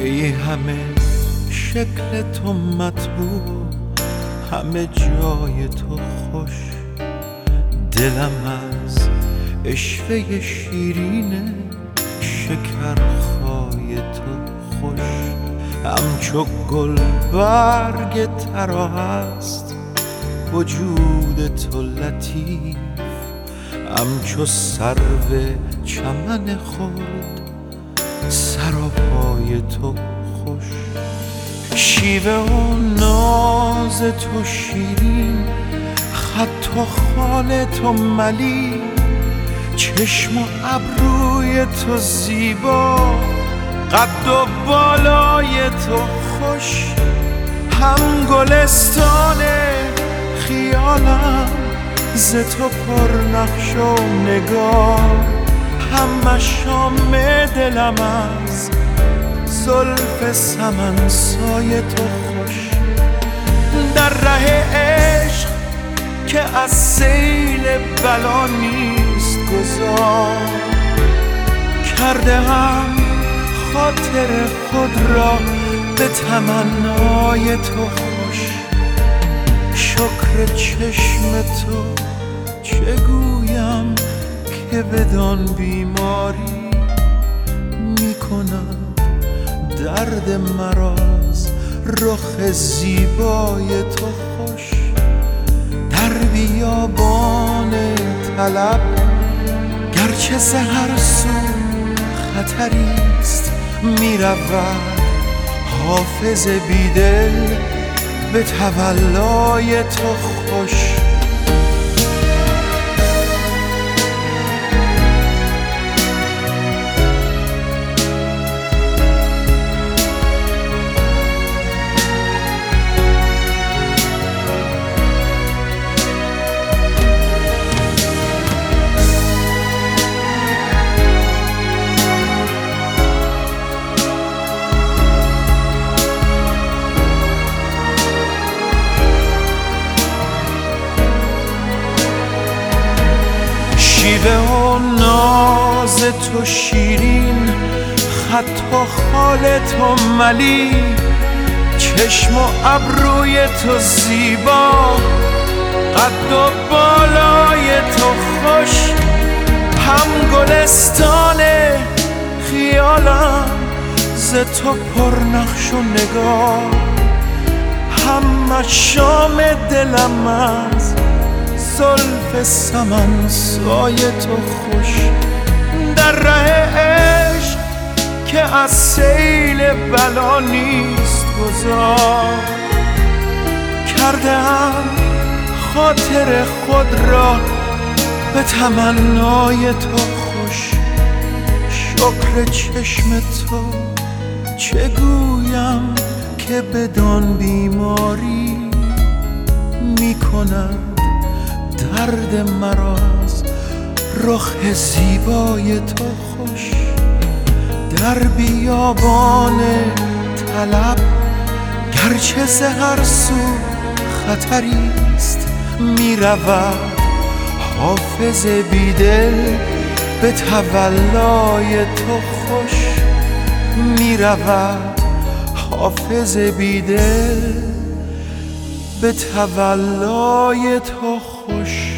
ای همه شکل تو مطبوع همه جای تو خوش. دلم از اشوه شیرین شکرخای تو خوش. همچو گل برگ ترا هست وجود تو لطیف. همچو سرو چمن خود سراپای تو خوش. شیوه و ناز تو شیرین خط و خال تو ملی. چشم و ابروی تو زیبا قد و بالای تو خوش. هم گلستان خیالم ز تو پر نقش و نگار. هم مشام دلم از زلف سمن سای تو خوش. در ره عشق که از سیل بلا نیست گذار. کرده هم خاطر خود را به تمنای تو خوش. شکر چشم تو که بدان بیماری می‌کند درد مراز رخ زیبای تو خوش. در بیابان طلب گرچه ز سو خطریست می‌رود. حافظ بیدل به تولای تو خوش. شیوه و ناز تو شیرین خط و خال تو ملی. چشم و ابروی تو زیبا قد و بالای تو خوش. هم گلستان خیالم ز تو پر نقش و نگار. هم مشام دلم از زلف سمن سای تو خوش در ره عشق که از سیل بلا نیست گذار. کردم خاطر خود را به تمنای تو خوش. شکر چشم تو چه گویم که بدان بیماری می‌کند؟ درد مراز رخ زیبای تو خوش. در بیابان طلب گرچه ز هر سو خطریست می‌رود حافظ بیدل به تولای تو خوش. می‌رود حافظ بیدل به تولای تو خوش